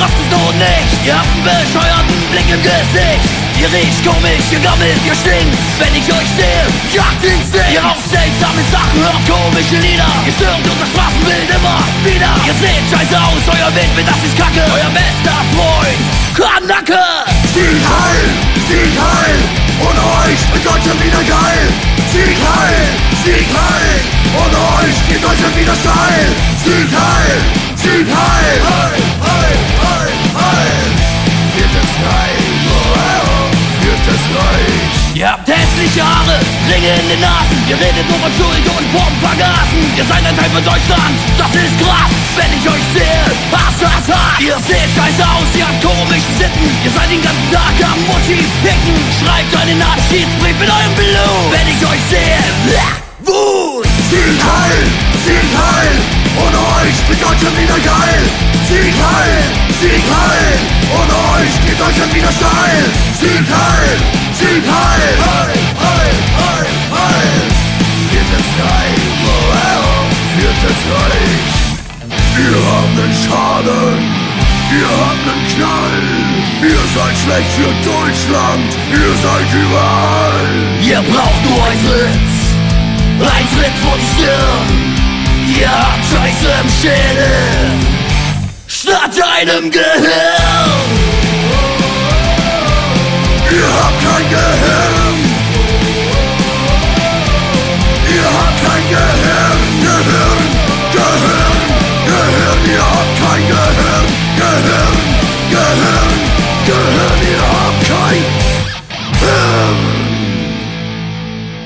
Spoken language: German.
rafft es noch nicht. Ihr habt einen bescheuerten Blick im Gesicht. Ihr riecht komisch, ihr gammelt, ihr stinkt. Wenn ich euch sehe, Jagdinstinkt. Ihr raucht seltsame Sachen, hört komische Lieder. Ihr stört unser Straßenbild immer wieder. Ihr seht scheiße aus, euer Windbild, das ist Kacke. Euer bester Freund, Kanacke. Sieg heil, Sieg heil, ohne euch wird Deutschland wieder geil. Sieg heil, Sieg heil, ohne euch geht Deutschland wieder steil. Sieg heil, hässliche Haare, Ringe in den Nasen. Ihr redet nur von Schuld und vom Vergasen. Ihr seid ein Teil von Deutschland, das ist krass. Wenn ich euch sehe, Hass, Hass, Hass. Ihr seht scheiße aus, ihr habt komische Sitten. Ihr seid den ganzen Tag am Mutti ficken. Schreibt einen Abschiedsbrief mit eurem Blut. Wenn ich euch sehe, blah, Wut. Sieg heil, Sieg heil, ohne euch wird Deutschland wieder geil. Sieg heil, Sieg heil, ohne euch geht Deutschland wieder steil. Sieg heil, heil, heil, Schaden, ihr habt den Knall. Ihr seid schlecht für Deutschland, ihr seid überall. Ihr braucht nur ein Tritt, ein Tritt vor die Stirn. Ihr habt Scheiße im Schädel, statt einem Gehirn. I.